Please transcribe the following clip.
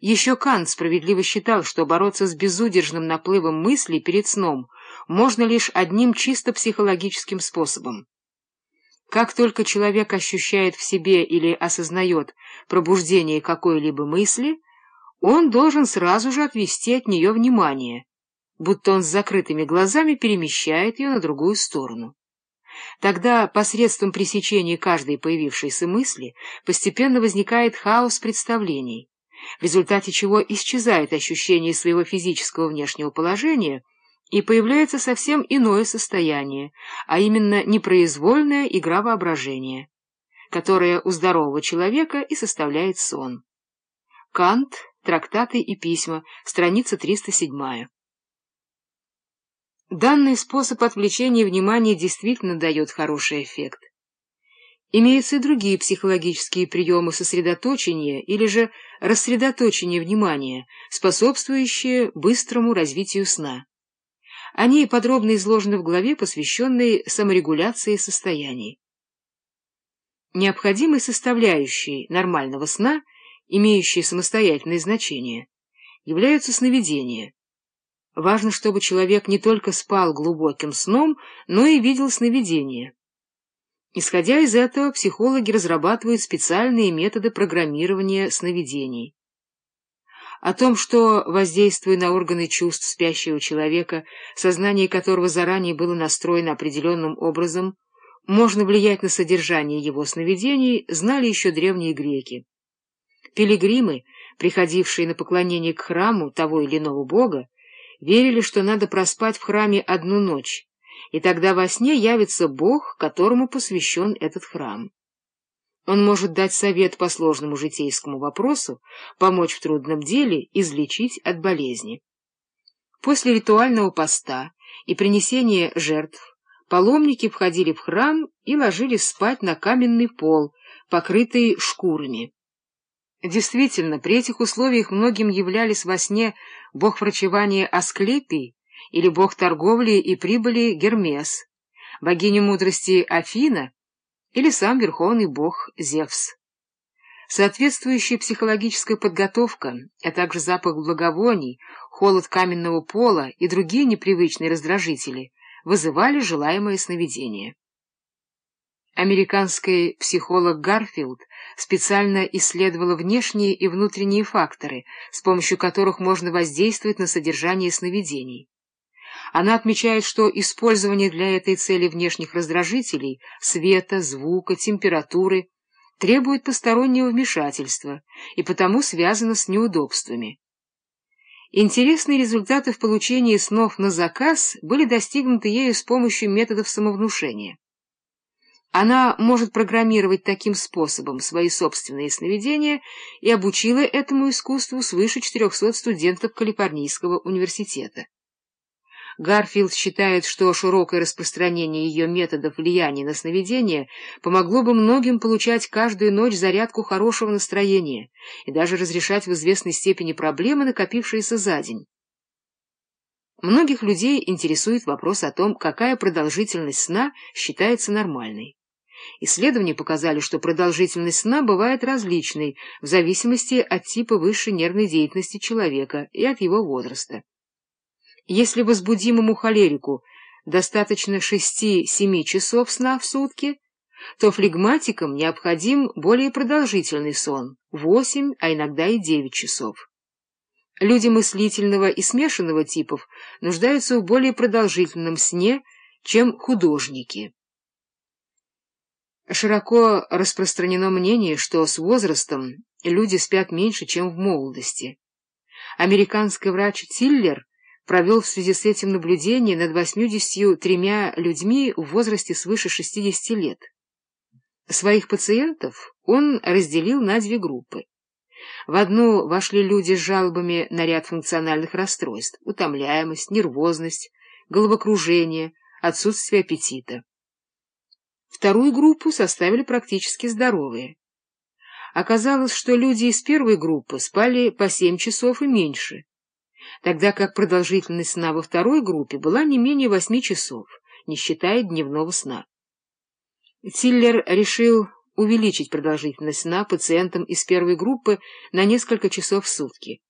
Еще Кант справедливо считал, что бороться с безудержным наплывом мыслей перед сном можно лишь одним чисто психологическим способом. Как только человек ощущает в себе или осознает пробуждение какой-либо мысли, он должен сразу же отвести от нее внимание, будто он с закрытыми глазами перемещает ее на другую сторону. Тогда посредством пресечения каждой появившейся мысли постепенно возникает хаос представлений, в результате чего исчезает ощущение своего физического внешнего положения и появляется совсем иное состояние, а именно непроизвольная игра воображения, которая у здорового человека и составляет сон. Кант, трактаты и письма, страница 307. Данный способ отвлечения внимания действительно дает хороший эффект. Имеются и другие психологические приемы сосредоточения или же рассредоточения внимания, способствующие быстрому развитию сна. Они подробно изложены в главе, посвященной саморегуляции состояний. Необходимой составляющей нормального сна, имеющей самостоятельное значение, являются сновидения. Важно, чтобы человек не только спал глубоким сном, но и видел сновидения. Исходя из этого, психологи разрабатывают специальные методы программирования сновидений. О том, что, воздействуя на органы чувств спящего человека, сознание которого заранее было настроено определенным образом, можно влиять на содержание его сновидений, знали еще древние греки. Пилигримы, приходившие на поклонение к храму того или иного бога, верили, что надо проспать в храме одну ночь, и тогда во сне явится Бог, которому посвящен этот храм. Он может дать совет по сложному житейскому вопросу, помочь в трудном деле, излечить от болезни. После ритуального поста и принесения жертв паломники входили в храм и ложились спать на каменный пол, покрытый шкурами. Действительно, при этих условиях многим являлись во сне бог врачевания Асклепий или бог торговли и прибыли Гермес, богиня мудрости Афина или сам верховный бог Зевс. Соответствующая психологическая подготовка, а также запах благовоний, холод каменного пола и другие непривычные раздражители вызывали желаемое сновидение. Американский психолог Гарфилд специально исследовала внешние и внутренние факторы, с помощью которых можно воздействовать на содержание сновидений. Она отмечает, что использование для этой цели внешних раздражителей — света, звука, температуры — требует постороннего вмешательства и потому связано с неудобствами. Интересные результаты в получении снов на заказ были достигнуты ею с помощью методов самовнушения. Она может программировать таким способом свои собственные сновидения и обучила этому искусству свыше 400 студентов Калифорнийского университета. Гарфилд считает, что широкое распространение ее методов влияния на сновидения помогло бы многим получать каждую ночь зарядку хорошего настроения и даже разрешать в известной степени проблемы, накопившиеся за день. Многих людей интересует вопрос о том, какая продолжительность сна считается нормальной. Исследования показали, что продолжительность сна бывает различной в зависимости от типа высшей нервной деятельности человека и от его возраста. Если возбудимому холерику достаточно 6-7 часов сна в сутки, то флегматикам необходим более продолжительный сон — 8, а иногда и 9 часов. Люди мыслительного и смешанного типов нуждаются в более продолжительном сне, чем художники. Широко распространено мнение, что с возрастом люди спят меньше, чем в молодости. Американский врач Тиллер провел в связи с этим наблюдение над 83 людьми в возрасте свыше 60 лет. Своих пациентов он разделил на две группы. В одну вошли люди с жалобами на ряд функциональных расстройств — утомляемость, нервозность, головокружение, отсутствие аппетита. Вторую группу составили практически здоровые. Оказалось, что люди из первой группы спали по 7 часов и меньше, тогда как продолжительность сна во второй группе была не менее 8 часов, не считая дневного сна. Тиллер решил увеличить продолжительность сна пациентам из первой группы на несколько часов в сутки.